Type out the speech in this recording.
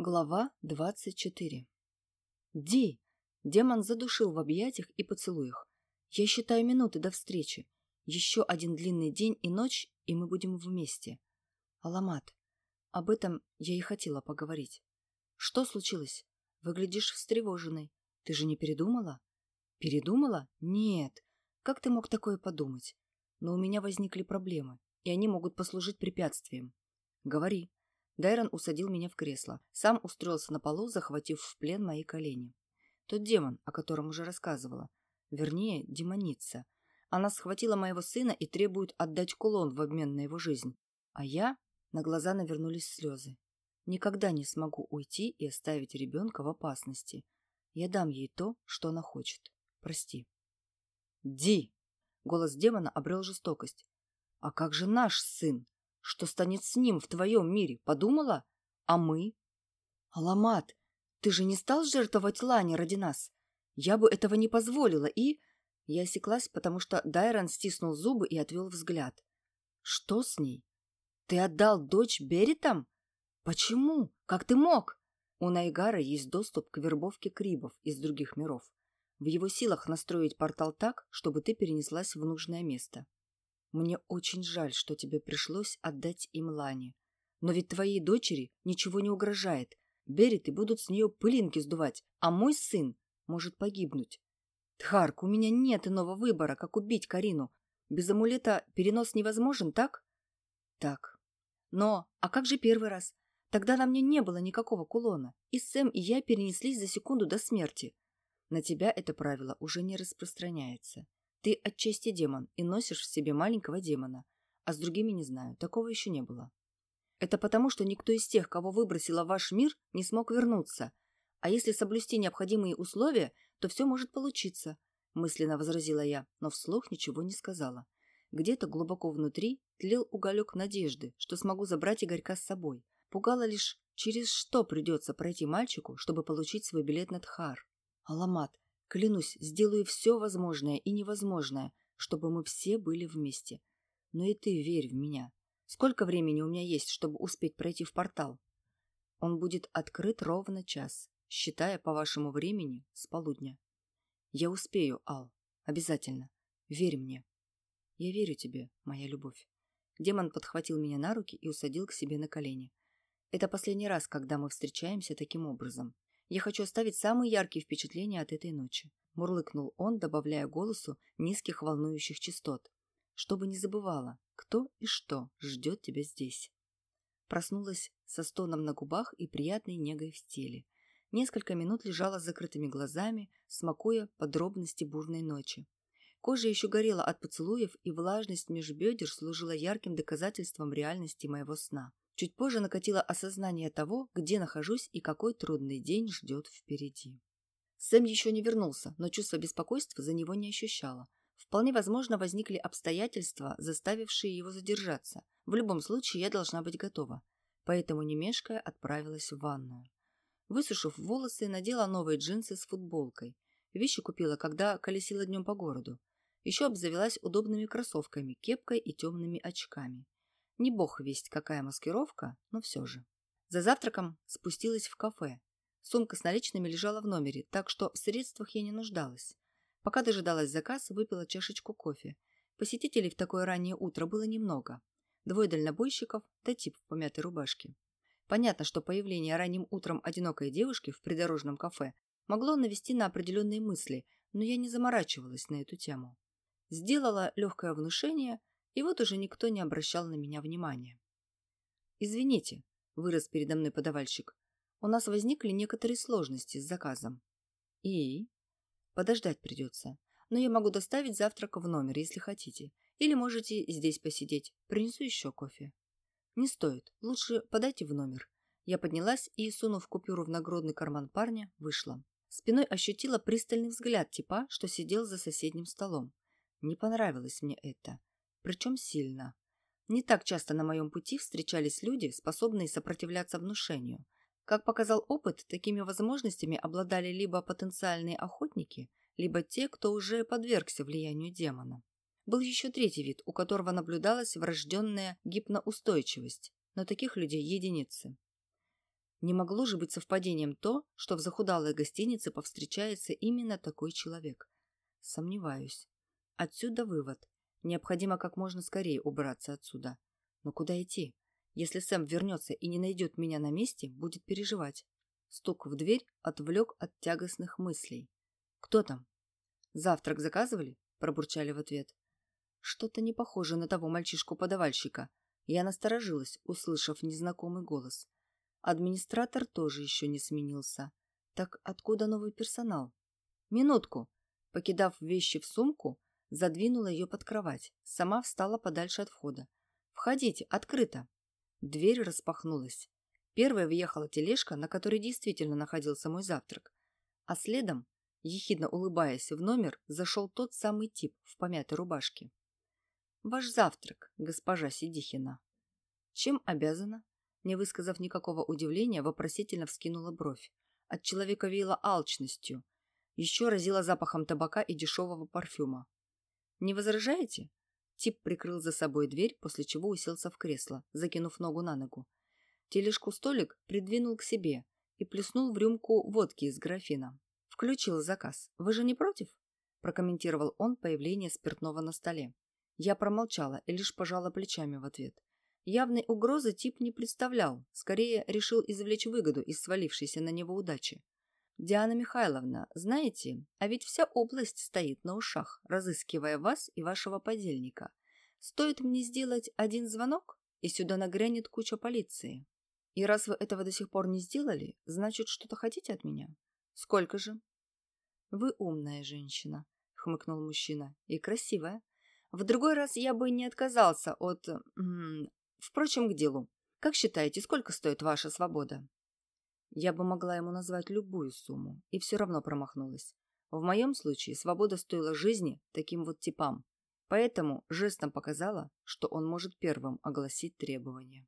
Глава 24 «Ди!» Демон задушил в объятиях и поцелуях. «Я считаю минуты до встречи. Еще один длинный день и ночь, и мы будем вместе. Аламат, об этом я и хотела поговорить. Что случилось? Выглядишь встревоженной. Ты же не передумала?» «Передумала? Нет. Как ты мог такое подумать? Но у меня возникли проблемы, и они могут послужить препятствием. Говори». Дайрон усадил меня в кресло. Сам устроился на полу, захватив в плен мои колени. Тот демон, о котором уже рассказывала. Вернее, демоница. Она схватила моего сына и требует отдать кулон в обмен на его жизнь. А я... На глаза навернулись слезы. Никогда не смогу уйти и оставить ребенка в опасности. Я дам ей то, что она хочет. Прости. Ди! Голос демона обрел жестокость. А как же наш сын? Что станет с ним в твоем мире? Подумала? А мы? Аламат, ты же не стал жертвовать Лане ради нас? Я бы этого не позволила и... Я осеклась, потому что Дайрон стиснул зубы и отвел взгляд. Что с ней? Ты отдал дочь Беритам? Почему? Как ты мог? У Найгара есть доступ к вербовке крибов из других миров. В его силах настроить портал так, чтобы ты перенеслась в нужное место. Мне очень жаль, что тебе пришлось отдать им Лане. Но ведь твоей дочери ничего не угрожает. Берет и будут с нее пылинки сдувать, а мой сын может погибнуть. Тхарк, у меня нет иного выбора, как убить Карину. Без амулета перенос невозможен, так? Так. Но, а как же первый раз? Тогда на мне не было никакого кулона, и Сэм и я перенеслись за секунду до смерти. На тебя это правило уже не распространяется. Ты отчасти демон и носишь в себе маленького демона, а с другими не знаю, такого еще не было. Это потому, что никто из тех, кого выбросила ваш мир, не смог вернуться. А если соблюсти необходимые условия, то все может получиться, мысленно возразила я, но вслух ничего не сказала. Где-то глубоко внутри тлел уголек надежды, что смогу забрать Игорька с собой. Пугало лишь, через что придется пройти мальчику, чтобы получить свой билет на Тхар. Аламат, Клянусь, сделаю все возможное и невозможное, чтобы мы все были вместе. Но и ты верь в меня. Сколько времени у меня есть, чтобы успеть пройти в портал? Он будет открыт ровно час, считая по вашему времени с полудня. Я успею, Ал. Обязательно. Верь мне. Я верю тебе, моя любовь. Демон подхватил меня на руки и усадил к себе на колени. Это последний раз, когда мы встречаемся таким образом. Я хочу оставить самые яркие впечатления от этой ночи», – мурлыкнул он, добавляя голосу низких волнующих частот. «Чтобы не забывала, кто и что ждет тебя здесь». Проснулась со стоном на губах и приятной негой в теле. Несколько минут лежала с закрытыми глазами, смакуя подробности бурной ночи. Кожа еще горела от поцелуев, и влажность меж бедер служила ярким доказательством реальности моего сна. Чуть позже накатило осознание того, где нахожусь и какой трудный день ждет впереди. Сэм еще не вернулся, но чувство беспокойства за него не ощущала. Вполне возможно, возникли обстоятельства, заставившие его задержаться. В любом случае, я должна быть готова. Поэтому, не мешкая, отправилась в ванную. Высушив волосы, надела новые джинсы с футболкой. Вещи купила, когда колесила днем по городу. Еще обзавелась удобными кроссовками, кепкой и темными очками. Не бог весть, какая маскировка, но все же. За завтраком спустилась в кафе. Сумка с наличными лежала в номере, так что в средствах я не нуждалась. Пока дожидалась заказ, выпила чашечку кофе. Посетителей в такое раннее утро было немного. Двое дальнобойщиков, да тип в помятой рубашке. Понятно, что появление ранним утром одинокой девушки в придорожном кафе могло навести на определенные мысли, но я не заморачивалась на эту тему. Сделала легкое внушение, и вот уже никто не обращал на меня внимания. «Извините», – вырос передо мной подавальщик, – «у нас возникли некоторые сложности с заказом». «И?» «Подождать придется, но я могу доставить завтрак в номер, если хотите, или можете здесь посидеть, принесу еще кофе». «Не стоит, лучше подайте в номер». Я поднялась и, сунув купюру в нагрудный карман парня, вышла. Спиной ощутила пристальный взгляд типа, что сидел за соседним столом. Не понравилось мне это причем сильно. Не так часто на моем пути встречались люди, способные сопротивляться внушению. Как показал опыт, такими возможностями обладали либо потенциальные охотники, либо те, кто уже подвергся влиянию демона. Был еще третий вид, у которого наблюдалась врожденная гипноустойчивость, но таких людей единицы. Не могло же быть совпадением то, что в захудалой гостинице повстречается именно такой человек. Сомневаюсь. Отсюда вывод. Необходимо как можно скорее убраться отсюда. Но куда идти? Если Сэм вернется и не найдет меня на месте, будет переживать. Стук в дверь отвлек от тягостных мыслей. «Кто там?» «Завтрак заказывали?» – пробурчали в ответ. Что-то не похоже на того мальчишку-подавальщика. Я насторожилась, услышав незнакомый голос. Администратор тоже еще не сменился. Так откуда новый персонал? Минутку. Покидав вещи в сумку, задвинула ее под кровать. Сама встала подальше от входа. «Входите, открыто!» Дверь распахнулась. Первая въехала тележка, на которой действительно находился мой завтрак. А следом, ехидно улыбаясь в номер, зашел тот самый тип в помятой рубашке. «Ваш завтрак, госпожа Сидихина». «Чем обязана?» Не высказав никакого удивления, вопросительно вскинула бровь. От человека веяло алчностью. Еще разила запахом табака и дешевого парфюма. «Не возражаете?» Тип прикрыл за собой дверь, после чего уселся в кресло, закинув ногу на ногу. Тележку столик придвинул к себе и плеснул в рюмку водки из графина. «Включил заказ. Вы же не против?» прокомментировал он появление спиртного на столе. Я промолчала и лишь пожала плечами в ответ. Явной угрозы тип не представлял, скорее решил извлечь выгоду из свалившейся на него удачи. «Диана Михайловна, знаете, а ведь вся область стоит на ушах, разыскивая вас и вашего подельника. Стоит мне сделать один звонок, и сюда нагрянет куча полиции. И раз вы этого до сих пор не сделали, значит, что-то хотите от меня? Сколько же?» «Вы умная женщина», — хмыкнул мужчина, — «и красивая. В другой раз я бы не отказался от... Впрочем, к делу. Как считаете, сколько стоит ваша свобода?» Я бы могла ему назвать любую сумму, и все равно промахнулась. В моем случае свобода стоила жизни таким вот типам. Поэтому жестом показала, что он может первым огласить требования.